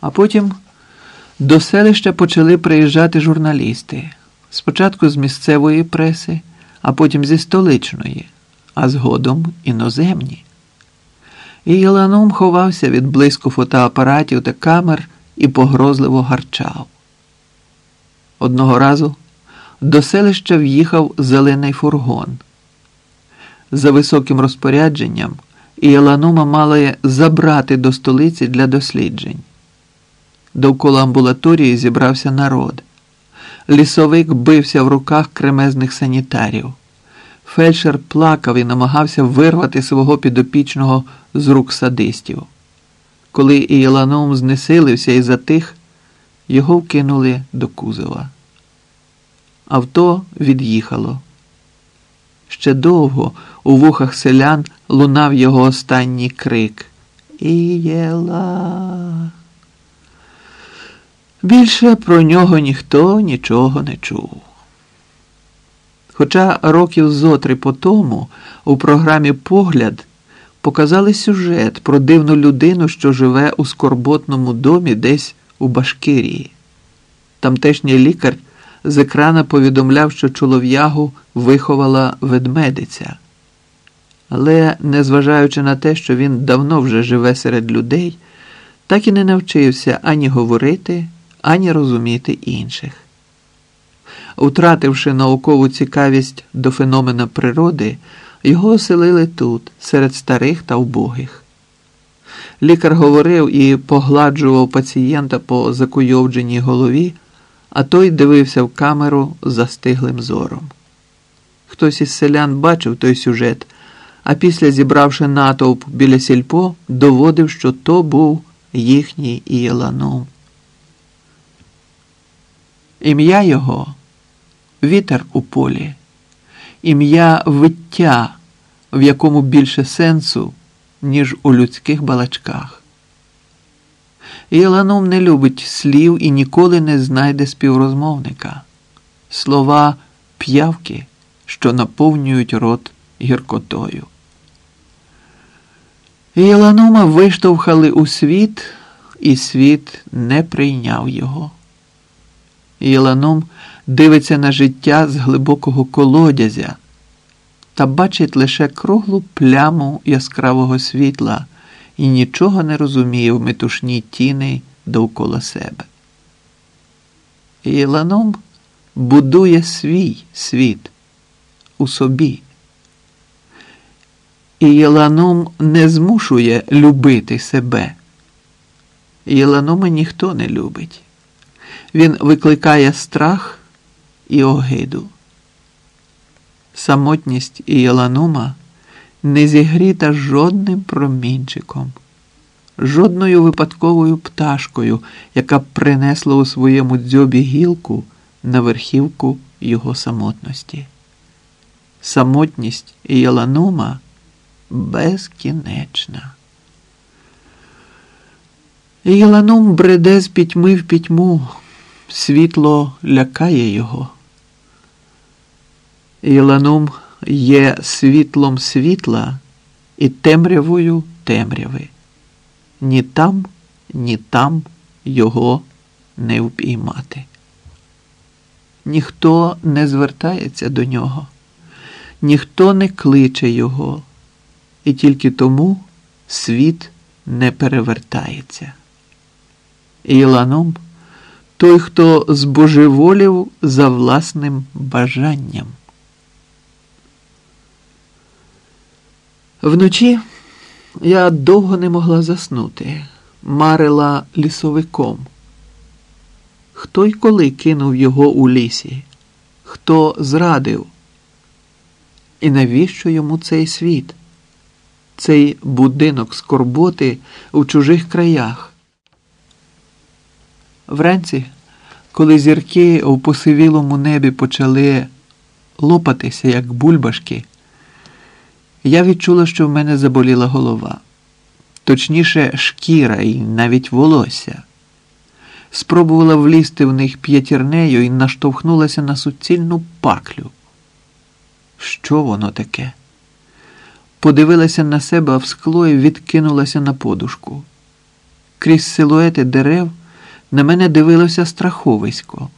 А потім до селища почали приїжджати журналісти. Спочатку з місцевої преси, а потім зі столичної, а згодом іноземні. І Єланум ховався від блиску фотоапаратів та камер і погрозливо гарчав. Одного разу до селища в'їхав зелений фургон. За високим розпорядженням Єланума мали забрати до столиці для досліджень. Довкола амбулаторії зібрався народ. Лісовик бився в руках кремезних санітарів. Фельдшер плакав і намагався вирвати свого підопічного з рук садистів. Коли Ієланом знесилився і затих, його вкинули до кузова. Авто від'їхало. Ще довго у вухах селян лунав його останній крик Ієла. Більше про нього ніхто нічого не чув. Хоча років зотри по тому у програмі Погляд показали сюжет про дивну людину, що живе у скорботному домі десь у Башкирії. Тамтешній лікар з екрана повідомляв, що чолов'ягу виховала ведмедиця. Але, незважаючи на те, що він давно вже живе серед людей, так і не навчився ані говорити, ані розуміти інших. Утративши наукову цікавість до феномена природи, його оселили тут, серед старих та убогих. Лікар говорив і погладжував пацієнта по закуйовдженій голові, а той дивився в камеру застиглим зором. Хтось із селян бачив той сюжет, а після, зібравши натовп біля сільпо, доводив, що то був їхній Ієланом. Ім'я його вітер у полі, ім'я виття, в якому більше сенсу, ніж у людських балачках. Єланом не любить слів і ніколи не знайде співрозмовника. Слова п'явки, що наповнюють рот гіркотою. Єланома виштовхали у світ, і світ не прийняв його. Єланом дивиться на життя з глибокого колодязя та бачить лише круглу пляму яскравого світла і нічого не розуміє в метушні тіни довкола себе. Єланом будує свій світ у собі. І Єланом не змушує любити себе. Єланома ніхто не любить. Він викликає страх і огиду. Самотність Ієланума не зігріта жодним промінчиком, жодною випадковою пташкою, яка б принесла у своєму дзьобі гілку на верхівку його самотності. Самотність Ієланума безкінечна. Ієланум бреде з пітьми в пітьму, світло лякає його. Єланум є світлом світла і темрявою темряви. Ні там, ні там його не впіймати. Ніхто не звертається до нього, ніхто не кличе його, і тільки тому світ не перевертається. Іланом той, хто збожеволів за власним бажанням. Вночі я довго не могла заснути, марила лісовиком. Хто й коли кинув його у лісі, хто зрадив? І навіщо йому цей світ, цей будинок скорботи у чужих краях? Вранці, коли зірки у посивілому небі почали лопатися, як бульбашки, я відчула, що в мене заболіла голова, точніше, шкіра і навіть волосся. Спробувала влізти в них п'ятірнею і наштовхнулася на суцільну паклю. Що воно таке? Подивилася на себе в скло і відкинулася на подушку. Крізь силуети дерев на мене дивилося страховисько.